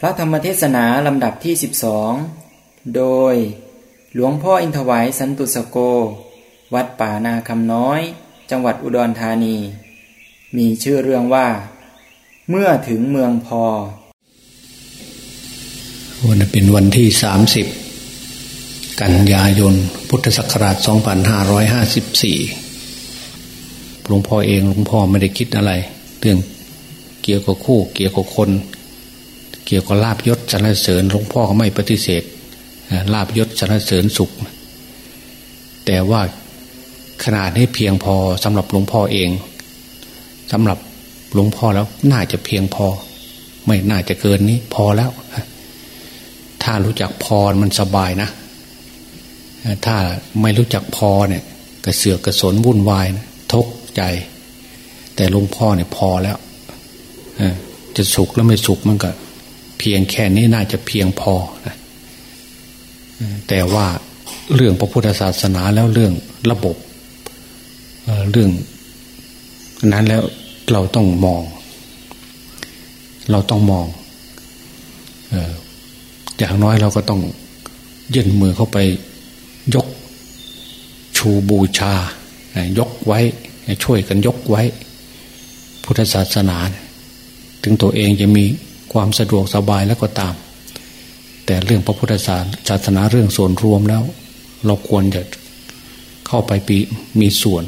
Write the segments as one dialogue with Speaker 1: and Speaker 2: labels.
Speaker 1: พระธรรมเทศนาลำดับที่ 12 โดย หลวงพ่ออินทวายสันตุสโก วัดป่านาคำน้อย จังหวัดอุดรธานี มีชื่อเรื่องว่า เมื่อถึงเมืองพอ
Speaker 2: วันเป็นวันที่ 30 กันยายน พุทธศักราช 2554 หลวงพ่อเองหลวงพ่อไม่ได้คิดอะไร เรื่องเกี่ยวกับคู่เกี่ยวกับคน เกี่ยวกับลาบยศสรรเสริญหลวงพ่อก็ไม่ปฏิเสธลาบยศสรรเสริญสุข แต่ว่าขนาดนี้เพียงพอสำหรับหลวงพ่อเองสำหรับหลวงพ่อแล้วน่าจะเพียงพอ ไม่น่าจะเกินนี้ พอแล้ว ถ้ารู้จักพอมันสบายนะ ถ้าไม่รู้จักพอเนี่ยกระเสือกกระสนวุ่นวายนะทุกใจ แต่หลวงพ่อเนี่ยพอแล้วจะสุขแล้วไม่สุขมันก็ เพียงแค่นี้น่าจะเพียงพอนะแต่ว่าเรื่องพระพุทธศาสนาแล้วเรื่องระบบเรื่องนั้นแล้วเราต้องมอง เราต้องมองอย่างน้อยเราก็ต้องยื่นมือเข้าไปยกชูบูชา ยกไว้ ช่วยกันยกไว้ พุทธศาสนา ถึงตัวเองจะมี ความสะดวกสบายแล้วก็ตาม แต่เรื่องพระพุทธศาสนาเรื่องส่วนรวมแล้ว เราควรจะเข้าไปปีมีส่วน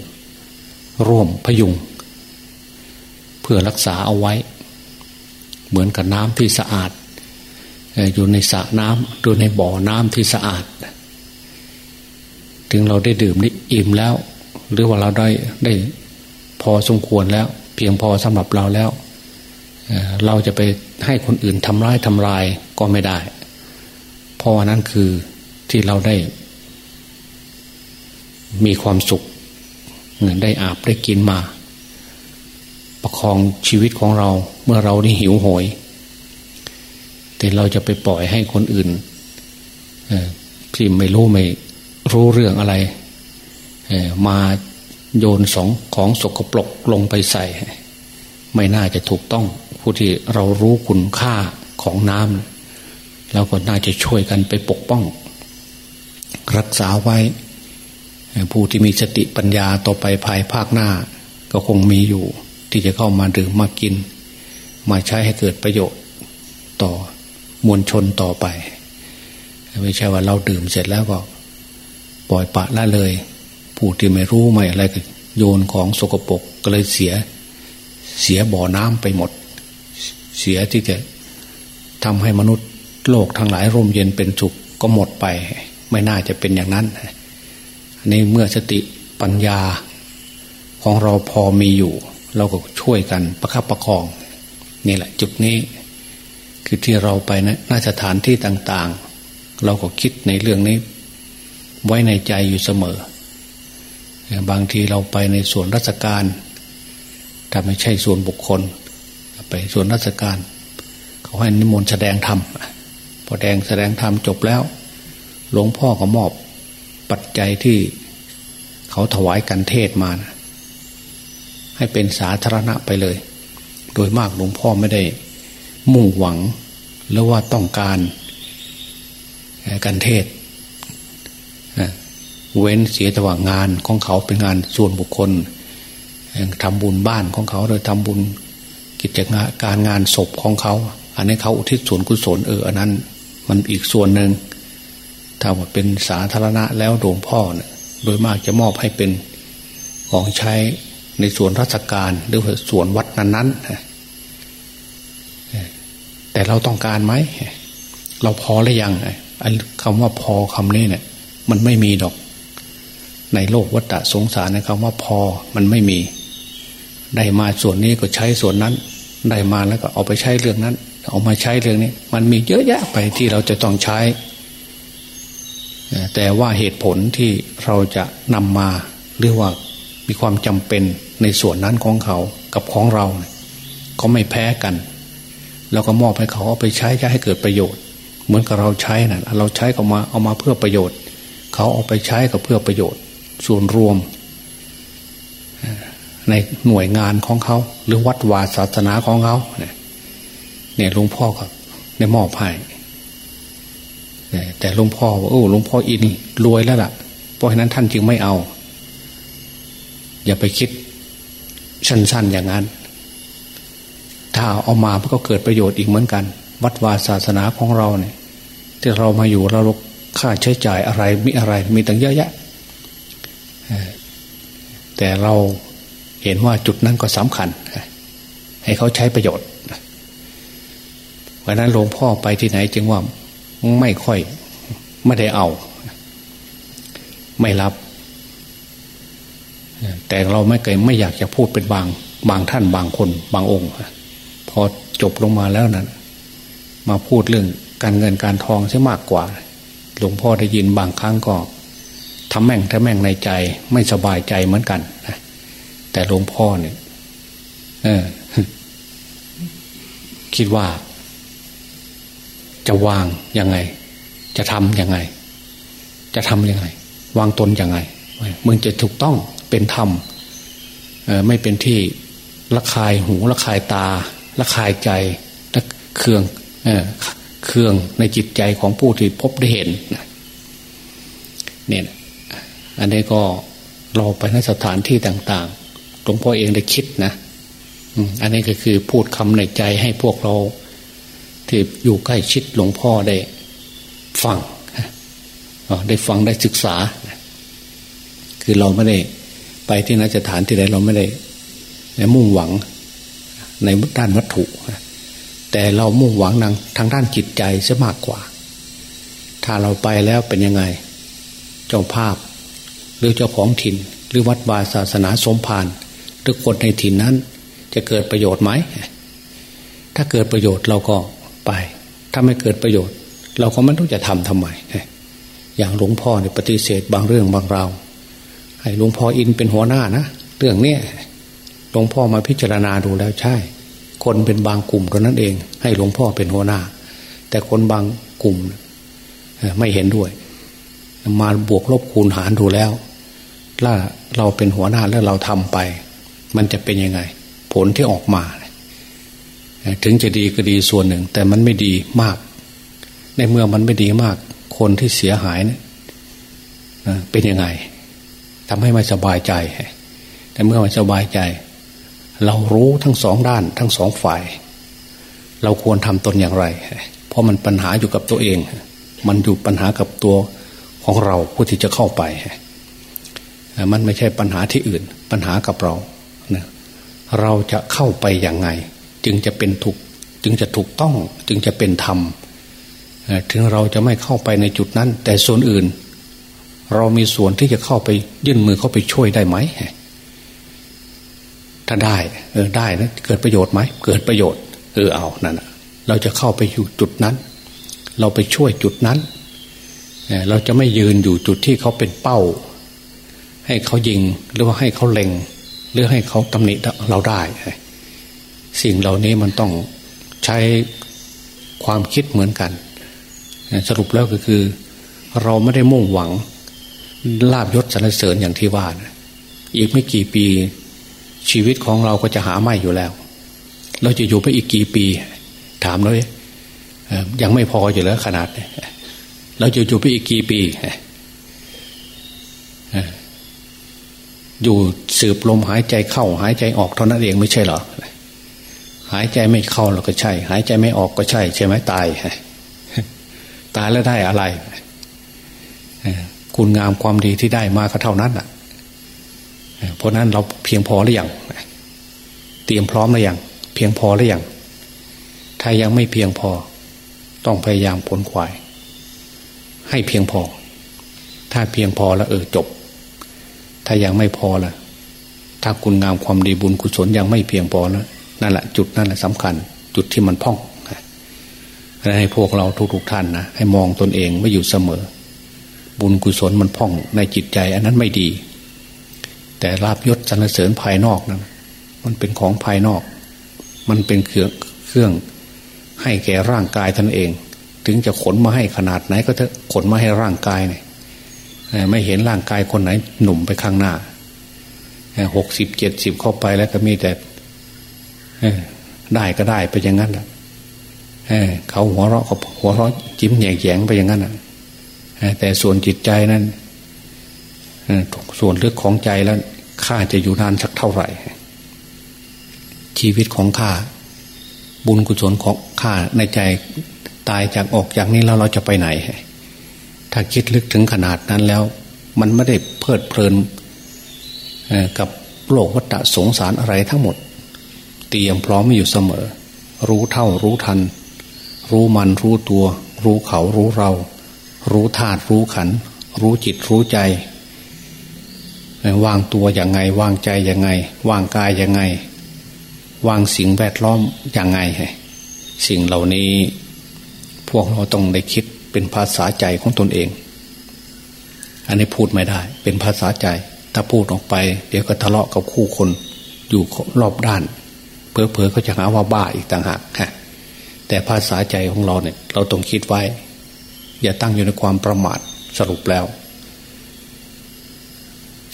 Speaker 2: ร่วมพยุง เพื่อรักษาเอาไว้ เหมือนกับน้ำที่สะอาด อยู่ในสระน้ำดูในบ่อน้ำที่สะอาด ถึงเราได้ดื่มได้อิ่มแล้ว หรือว่าเราได้ได้พอสมควรแล้ว เพียงพอสำหรับเราแล้ว เราจะไปให้คนอื่นทำร้ายทำลายก็ไม่ได้ เพราะว่านั้นคือที่เราได้ มีความสุขได้อาบได้กินมา ประคองชีวิตของเราเมื่อเราได้หิวโหย แต่เราจะไปปล่อยให้คนอื่นที่ไม่รู้ไม่รู้เรื่องอะไรมาโยนสองของสกปรกลงไปใส่ ไม่น่าจะถูกต้อง ผู้ที่เรารู้คุณค่าของน้ำเราก็น่าจะช่วยกันไปปกป้อง รักษาไว้ ผู้ที่มีสติปัญญาต่อไปภายภาคหน้า ก็คงมีอยู่ ที่จะเข้ามาดื่มมากิน มาใช้ให้เกิดประโยชน์ต่อมวลชนต่อไป ไม่ใช่ว่าเราดื่มเสร็จแล้วก็ ปล่อยปะละเลย ผู้ที่ไม่รู้ไม่อะไรก็โยนของสกปรกก็เลยเสียเสียบ่อน้ำไปหมด เสียที่จะทำให้มนุษย์โลกทั้งหลายร่มเย็นเป็นสุขก็หมดไป ไม่น่าจะเป็นอย่างนั้นอันนี้เมื่อสติปัญญาของเราพอมีอยู่ เราก็ช่วยกันประคับประคอง นี่แหละ จุดนี้ คือที่เราไปนะน่าสถานที่ต่าง ๆ เราก็คิดในเรื่องนี้ ไว้ในใจอยู่เสมอ บางทีเราไปในส่วนราชการถ้าไม่ใช่ส่วนบุคคล ไป ส่วนราชการ เขาให้นิมนต์แสดงธรรมพอแดงแสดงธรรมจบแล้ว หลวงพ่อก็มอบปัจจัยที่เขาถวายกันเทศมานะให้เป็นสาธารณะไปเลย โดยมากหลวงพ่อไม่ได้มุ่งหวัง หรือว่าต้องการการเทศ เว้นเสียแต่ว่างานของเขาเป็นงานส่วนบุคคลทำบุญบ้านของเขาโดยทำบุญ กิจการงานศพของเขา อันนี้เขาอุทิศส่วนกุศลเอออันนั้น มันอีกส่วนหนึ่งถ้าว่าเป็นสาธารณะแล้วหลวงพ่อเนี่ยโดยมากจะมอบให้เป็นของใช้ในส่วนราชการหรือส่วนวัดนั้นๆแต่เราต้องการไหมเราพอหรือยังคำว่าพอคำนี้เนี่ย มันไม่มีดอก ในโลกวัฏสงสารนะคำว่าพอมันไม่มี ได้มาส่วนนี้ก็ใช้ส่วนนั้น ได้มาแล้วก็เอาไปใช้เรื่องนั้น เอามาใช้เรื่องนี้ มันมีเยอะแยะไปที่เราจะต้องใช้ แต่ว่าเหตุผลที่เราจะนำมาหรือว่ามีความจำเป็นในส่วนนั้นของเขากับของเรา ก็ไม่แพ้กันเราก็มอบให้เขาเอาไปใช้จะให้เกิดประโยชน์ เหมือนกับเราใช้นะ่ะเราใช้ก็มาเอามาเพื่อประโยชน์ เขาเอาไปใช้ก็เพื่อประโยชน์ ส่วนรวม ในหน่วยงานของเขา หรือวัดวาศาสนาของเขาเนี่ยหลวงพ่อก็ในมอบให้แต่หลวงพ่อว่าโอ้หลวงพ่ออินรวยแล้วล่ะ เพราะฉะนั้นท่านจึงไม่เอา อย่าไปคิดสั้นๆอย่างนั้น ถ้าเอามามันก็เกิดประโยชน์อีกเหมือนกัน วัดวาศาสนาของเราเนี่ย ที่เรามาอยู่เราค่าใช้จ่ายอะไรมีอะไร มีตั้งเยอะแยะแต่เรา เห็นว่าจุดนั้นก็สำคัญ ให้เขาใช้ประโยชน์เพราะนั้นหลวงพ่อไปที่ไหน จึงว่าไม่ค่อยไม่ได้เอา ไม่รับ แต่เราไม่เคยไม่อยากจะพูดเป็นบาง บางท่านบางคน บางองค์พอจบลงมาแล้วนั้นมาพูดเรื่องการเงินการทองใช่มากกว่า หลวงพ่อได้ยินบางครั้งก็ทำแม่งทำแม่งในใจ ไม่สบายใจเหมือนกัน แต่หลวงพ่อเนี่ยออคิดว่า จะวางยังไง จะทำยังไง จะทำยังไง วางตนยังไงมึงจะถูกต้องเป็นธรรมไม่เป็นที่ละคายหูละคายตาละคายใจละเครื่องเครื่องในจิตใจของผู้ที่พบได้เห็นเนี่ยอันนี้ก็เราไปในสถานที่ต่าง ๆ ลวงพ่อเองได้คิดนะอันนี้ก็คือพูดคำในใจให้พวกเรา ที่อยู่ใกล้ชิดหลวงพ่อได้ฟังได้ฟังได้ศึกษา คือเราไม่ได้ ไปที่นัสถานที่ใดเราไม่ได้มุ่งหวังในด้านวัตถุ แต่เรามุ่งหวังทางทางด้านจิตใจซะมากกว่า ถ้าเราไปแล้วเป็นยังไง เจ้าภาพ หรือเจ้าของถิ่น หรือวัดวาศาสนาสมภาร รือคนในถิ่นนั้น จะเกิดประโยชน์ไหม ถ้าเกิดประโยชน์เราก็ไป ถ้าไม่เกิดประโยชน์ เราก็ไม่ต้องจะทำทำไม อย่างหลวงพ่อเนี่ยปฏิเสธบางเรื่องบางราว ให้หลวงพ่ออินเป็นหัวหน้านะ เรื่องเนี้ยหลวงพ่อมาพิจารณาดูแล้วใช่ คนเป็นบางกลุ่มเท่านั้นเอง ให้หลวงพ่อเป็นหัวหน้า แต่คนบางกลุ่มไม่เห็นด้วย มาบวกลบคูณหารดูแล้วถ้าเราเป็นหัวหน้าแล้วเราทำไป มันจะเป็นยังไง ผลที่ออกมาถึงจะดีก็ดีส่วนหนึ่ง แต่มันไม่ดีมาก ในเมื่อมันไม่ดีมาก คนที่เสียหายนะเป็นยังไงทำให้ไม่สบายใจ แต่เมื่อมันสบายใจ เรารู้ทั้งสองด้าน ทั้งสองฝ่าย เราควรทำตนอย่างไร เพราะมันปัญหาอยู่กับตัวเอง มันอยู่ปัญหากับตัวของเราผู้ที่จะเข้าไป มันไม่ใช่ปัญหาที่อื่น ปัญหากับเรา เราจะเข้าไปอย่างไง จึงจะเป็นถูกจึงจะถูกต้องจึงจะเป็นธรรมถึงเราจะไม่เข้าไปในจุดนั้น แต่ส่วนอื่น เรามีส่วนที่จะเข้าไปยื่นมือเข้าไปช่วยได้ไหมถ้าได้ เออได้นะเกิดประโยชน์ไหมเกิดประโยชน์เออเอานั่นเราจะเข้าไปอยู่จุดนั้น เราไปช่วยจุดนั้นเราจะไม่ยืนอยู่จุดที่เขาเป็นเป้า ให้เขายิงหรือว่าให้เขาเล็ง หรือให้เขาตำหนิเราได้ สิ่งเหล่านี้มันต้องใช้ความคิดเหมือนกัน สรุปแล้วก็คือ เราไม่ได้มุ่งหวังลาบยศสรรเสริญอย่างที่ว่านะอีกไม่กี่ปีชีวิตของเราก็จะหาไม่อยู่แล้ว เราจะอยู่ไปอีกกี่ปี ถามเลยยังไม่พออยู่แล้วขนาด เราจะอยู่ไปอีกกี่ปี อยู่สืบลมหายใจเข้า หายใจออกเท่านั้นเองไม่ใช่เหรอหายใจไม่เข้าเราก็ใช่ หายใจไม่ออกก็ใช่ ใช่ไหมตายตายแล้วได้อะไรคุณงามความดีที่ได้มาก็เท่านั้นอะเพราะนั้นเราเพียงพอหรือยังเตรียมพร้อมหรือยังเพียงพอหรือยังถ้ายังไม่เพียงพอ ต้องพยายามผลขวาย ให้เพียงพอ ถ้าเพียงพอแล้วเออจบ ถ้ายังไม่พอละถ้าคุณงามความดีบุญกุศลยังไม่เพียงพอแล้วนั่นแหละจุดนั่นแหละสำคัญ จุดที่มันพ่องให้พวกเราทุกๆท่านนะให้มองตนเองไม่อยู่เสมอ บุญกุศลมันพ่องในจิตใจ อันนั้นไม่ดี แต่ลาบยศสรรเสริญภายนอกนะมันเป็นของภายนอก มันเป็นเครื่องเครื่องให้แก่ร่างกายท่านเอง ถึงจะขนมาให้ขนาดไหนก็เถอะขนมาให้ร่างกายเนี่ย ไม่เห็นร่างกายคนไหนหนุ่มไปข้างหน้าหกสิบเจ็ดสิบเข้าไปแล้วก็มีแต่ได้ก็ได้ไปอย่างนั้นแหละเขาหัวเราะเขาหัวเราะจิ้มแยงๆไปอย่างนั้นแต่ส่วนจิตใจนั้นส่วนลึกของใจแล้วข้าจะอยู่นานสักเท่าไหร่ ชีวิตของข้าบุญกุศลของข้าในใจตายจากออกจากนี้แล้วเราจะไปไหน ถ้าคิดลึกถึงขนาดนั้นแล้ว มันไม่ได้เพลิดเพลินกับโลกวัฏสงสารอะไรทั้งหมด เตรียมพร้อมอยู่เสมอ รู้เท่ารู้ทัน รู้มันรู้ตัว รู้เขารู้เรา รู้ธาตุรู้ขัน รู้จิตรู้ใจ วางตัวอย่างไง วางใจอย่างไง วางกายอย่างไง วางสิ่งแวดล้อมอย่างไง สิ่งเหล่านี้ พวกเราต้องได้คิด เป็นภาษาใจของตนเอง อันนี้พูดไม่ได้ เป็นภาษาใจ ถ้าพูดออกไป เดี๋ยวก็ทะเลาะกับคู่คน อยู่รอบด้านเพอเพอก็จะหาว่าบ้าอีกต่างหากฮะแต่ภาษาใจของเราเนี่ย เราต้องคิดไว้ อย่าตั้งอยู่ในความประมาทสรุปแล้ว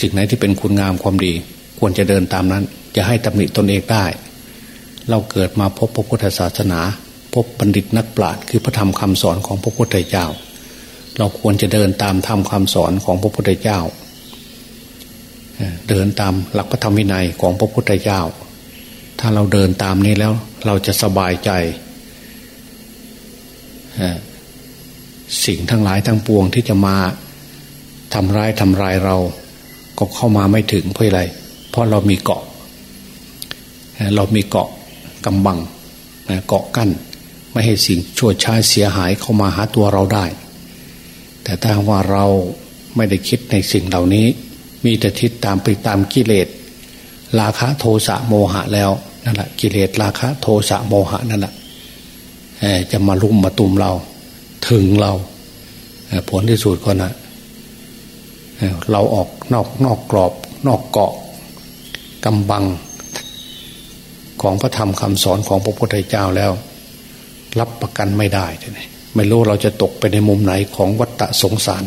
Speaker 2: สิ่งไหนที่เป็นคุณงามความดี ควรจะเดินตามนั้น จะให้ตำหนิตนเองได้ เราเกิดมาพบพระพุทธศาสนา พบบัณฑิตนักปราชญ์คือพระธรรมคำสอนของพระพุทธเจ้า เราควรจะเดินตามธรรมคาสอนของพระพุทธเจ้า เดินตามหลักพระธรรมวินัยของพระพุทธเจ้า ถ้าเราเดินตามนี้แล้วเราจะสบายใจ สิ่งทั้งหลายทั้งปวงที่จะมาทำร้ายทำลายเราก็เข้ามาไม่ถึงเพราะอะไร เพราะเรามีเกาะ เรามีเกาะกำบังเกาะกั้น ไม่ให้สิ่งชั่วช้าเสียหายเข้ามาหาตัวเราได้ แต่ถ้าว่าเราไม่ได้คิดในสิ่งเหล่านี้ มีแต่ทิศตามไปตามกิเลสราคะโทสะโมหะแล้วนั่นแหละกิเลสราคะโทสะโมหะนั่นแหละจะมาลุ่มมาตุมเรา ถึงเราผลที่สุดก็นะเราออกนอกนอกกรอบ นอกเกาะกำบังของพระธรรมคำสอนของพระพุทธเจ้าแล้ว รับประกันไม่ได้เลยไม่รู้เราจะตกไปในมุมไหนของวัฏสงสาร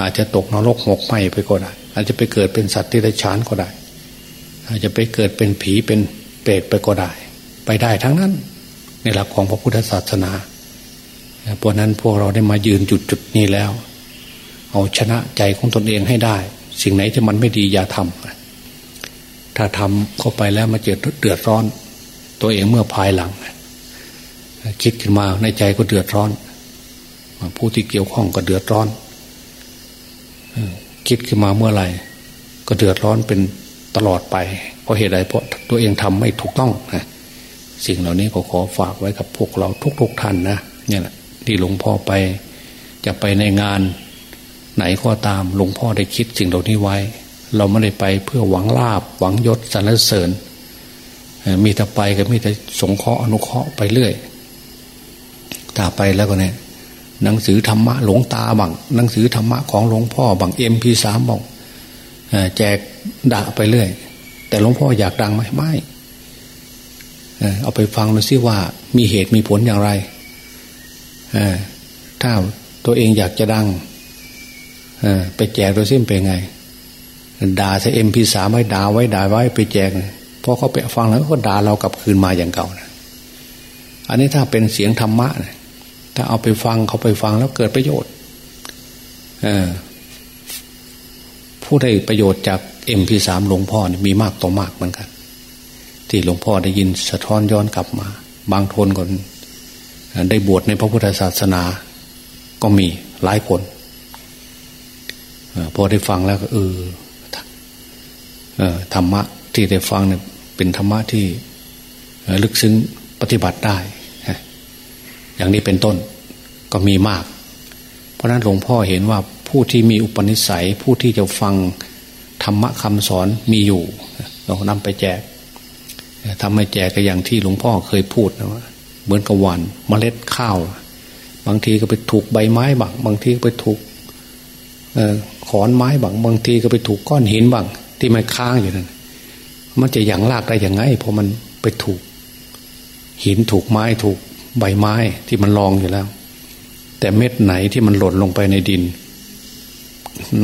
Speaker 2: อาจจะตกนรกหมกไหมไปก็ได้ อาจจะไปเกิดเป็นสัตว์ที่ได้ชานก็ได้ อาจจะไปเกิดเป็นผีเป็นเปรตไปก็ได้ ไปได้ทั้งนั้น ในหลักของพระพุทธศาสนาเพราะนั้นพวกเราได้มายืนจุดจุดนี้แล้ว เอาชนะใจของตนเองให้ได้ สิ่งไหนที่มันไม่ดีอย่าทำถ้าทำเข้าไปแล้วมาเจอเดือดร้อน ตัวเองเมื่อภายหลัง คิดขึ้นมาในใจก็เดือดร้อน ผู้ที่เกี่ยวข้องก็เดือดร้อนคิดขึ้นมาเมื่อไหร่ ก็เดือดร้อนเป็นตลอดไป เพราะเหตุใดเพราะตัวเองทำไม่ถูกต้องนะสิ่งเหล่านี้ก็ขอฝากไว้กับพวกเราทุกๆท่านนะเนี่ยแหละที่หลวงพ่อไปจะไปในงานไหนก็ตามหลวงพ่อได้คิดสิ่งเหล่านี้ไว้ เราไม่ได้ไปเพื่อหวังลาบ หวังยศสรรเสริญ มีแต่ไปก็มีแต่สงเคราะห์อนุเคราะห์ไปเรื่อย ถ้าไปแล้วก็เนี่ยหนังสือธรรมะหลวงตาบังหนังสือธรรมะของหลวงพ่อบังเอ็มพีสามบังแจกด่าไปเรื่อย แต่หลวงพ่ออยากดังไหมไม่เอาไปฟังดูซิว่ามีเหตุมีผลอย่างไรถ้าตัวเองอยากจะดังไปแจกโดยสิ้นเป็นไง ด่าใช้เอ็มพีสามไว้ด่าไว้ด่าไว้ไปแจกพอเขาไปฟังแล้วก็ด่าเรากลับคืนมาอย่างเก่านะอันนี้ถ้าเป็นเสียงธรรมะนะ ถ้าเอาไปฟังเขาไปฟังแล้วเกิดประโยชน์ผู้ได้ประโยชน์จากเอ็มพีสามหลวงพ่อมีมากต่อมากเหมือนกัน ที่หลวงพ่อได้ยินสะท้อนย้อนกลับมา บางคนคนได้บวชในพระพุทธศาสนา ก็มีหลายคนพอได้ฟังแล้วก็เออธรรมะที่ได้ฟังเนี่ยเป็นธรรมะที่ลึกซึ้งปฏิบัติได้ อย่างนี้เป็นต้นก็มีมาก เพราะนั้นหลวงพ่อเห็นว่าผู้ที่มีอุปนิสัยผู้ที่จะฟังธรรมะคำสอนมีอยู่เรานำไปแจกทำให้แจกก็อย่างที่หลวงพ่อเคยพูดนะว่าเหมือนกับวันเมล็ดข้าว บางทีก็ไปถูกใบไม้บางบางทีก็ไปถูกขอนไม้บางบางทีก็ไปถูกก้อนหินบางที่มันค้างอยู่นั่นมันจะยังลากได้ยังไงเพราะมันไปถูก หินถูกไม้ถูก ใบไม้ที่มันรองอยู่แล้ว แต่เม็ดไหนที่มันหล่นลงไปในดิน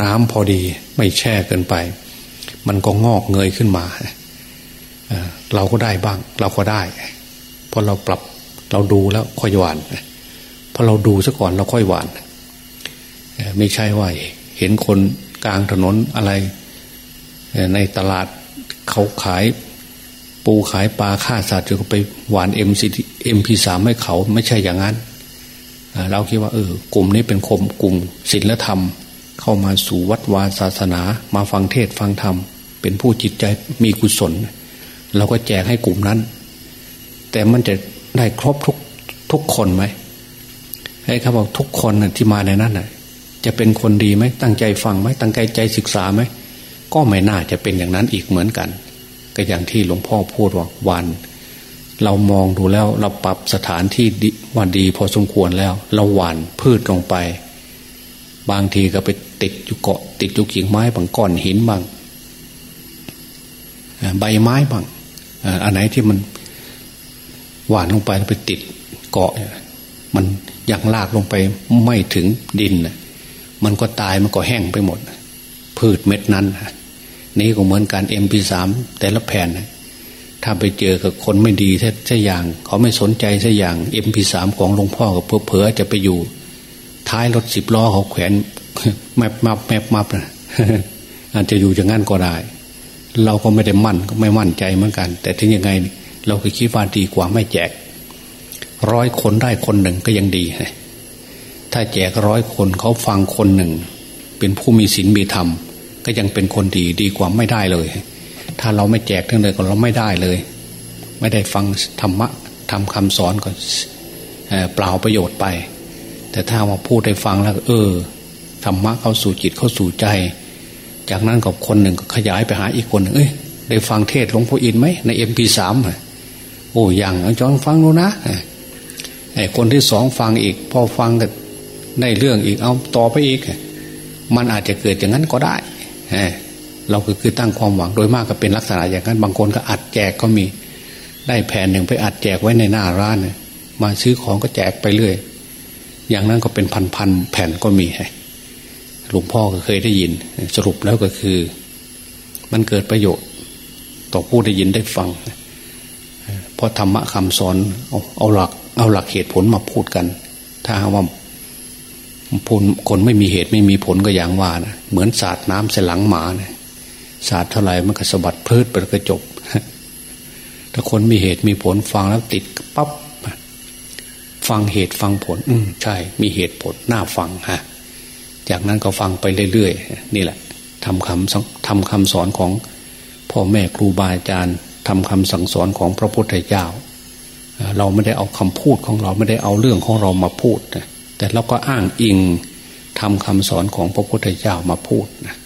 Speaker 2: น้ำพอดีไม่แฉะเกินไป มันก็งอกเงยขึ้นมาเราก็ได้บ้าง เราก็ได้เพราะเราปรับเราดูแล้วค่อยหว่านพอเราดูซะก่อนเราค่อยหว่านไม่ใช่ว่าเห็นคนกลางถนนอะไร ในตลาดเขาขาย ปูขายปลาฆ่าสัตว์จะไปหว่าน MC MP สามให้เขาไม่ใช่อย่างนั้นเราคิดว่าเออกลุ่มนี้เป็นคมกลุ่มศีลธรรม เข้ามาสู่วัดวาศาสนา มาฟังเทศฟังธรรม เป็นผู้จิตใจมีกุศลเราก็แจกให้กลุ่มนั้น แต่มันจะได้ครบทุกทุกคนไหมให้เขาบอกทุกคนที่มาในนั้นน่ะจะเป็นคนดีไหมตั้งใจฟังไหมตั้งใจใจศึกษาไหมก็ไม่น่าจะเป็นอย่างนั้นอีกเหมือนกัน ก็อย่างที่หลวงพ่อพูดว่าวัน เรามองดูแล้วเราปรับสถานที่ว่าดีพอสมควรแล้ว เราหว่านพืชลงไป บางทีก็ไปติดอยู่เกาะ ติดอยู่กิ่งไม้บางก้อนหินบางใบไม้บางอันไหนที่มันหวานลงไปแล้วไปติดเกาะ มันยังลากลงไปไม่ถึงดินมันก็ตายมันก็แห้งไปหมด พืชเม็ดนั้น นี่ก็เหมือนการเอ็มพีสามแต่ละแผ่น ถ้าไปเจอกับคนไม่ดีแค่อย่าง เขาไม่สนใจแค่อย่างเอ็มพีสามของหลวงพ่อกับเพื่อเผลอจะไปอยู่ ท้ายรถสิบล้อเขาแขวนแมบมับแมบมับนะอาจจะอยู่อย่างนั้นก็ได้ เราก็ไม่ได้มั่นก็ไม่มั่นใจเหมือนกัน แต่ถึงยังไง เราก็คิดว่าดีกว่าไม่แจก ร้อยคนได้คนหนึ่งก็ยังดีถ้าแจกร้อยคนเขาฟังคนหนึ่ง เป็นผู้มีศีลมีธรรม ก็ยังเป็นคนดีดีกว่าไม่ได้เลย ถ้าเราไม่แจกทั้งเลยก็เราไม่ได้เลย ไม่ได้ฟังธรรมะทำคำสอนก็เปล่าประโยชน์ไป แต่ถ้ามาพูดได้ฟังแล้ว เออธรรมะเข้าสู่จิตเข้าสู่ใจ จากนั้นกับคนหนึ่งก็ขยายไปหาอีกคนหนึ่งเอ้ยได้ฟังเทศหลวงพ่ออินไหมในเอ็มพีสามโอ้ยังจองฟังดูนะไอ้คนที่สองฟังอีก พอฟังก็ได้เรื่องอีกเอาต่อไปอีก มันอาจจะเกิดอย่างนั้นก็ได้ เราก็คือตั้งความหวังโดยมากก็เป็นลักษณะอย่างนั้น บางคนก็อัดแจกก็มีได้แผ่นหนึ่งไปอัดแจกไว้ในหน้าร้านมาซื้อของก็แจกไปเรื่อย อย่างนั้นก็เป็นพันๆแผ่นก็มีหลวงพ่อก็เคยได้ยิน สรุปแล้วก็คือ มันเกิดประโยชน์ ต่อผู้ได้ยินได้ฟังเพราะธรรมะคำสอนเอาเอาหลัก เอาหลักเหตุผลมาพูดกัน ถ้าว่า คนไม่มีเหตุไม่มีผลก็อย่างว่านะเหมือนสาดน้ำใส่หลังหมาเนี่ยศาสตร์เท่าไหร่มันก็สะบัดพืชไปกระจบถ้าคนมีเหตุมีผลฟังแล้วติดปั๊บฟังเหตุฟังผล อืมใช่ มีเหตุผลน่าฟังฮะจากนั้นก็ฟังไปเรื่อยๆนี่แหละทำคำทำคำสอนของพ่อแม่ครูบาอาจารย์ทำคำสั่งสอนของพระพุทธเจ้า เราไม่ได้เอาคำพูดของเราไม่ได้เอาเรื่องของเรามาพูด แต่เราก็อ้างอิงทำคำสอนของพระพุทธเจ้ามาพูดนะ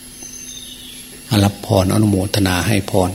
Speaker 2: รับพรอนุโมทนาให้พร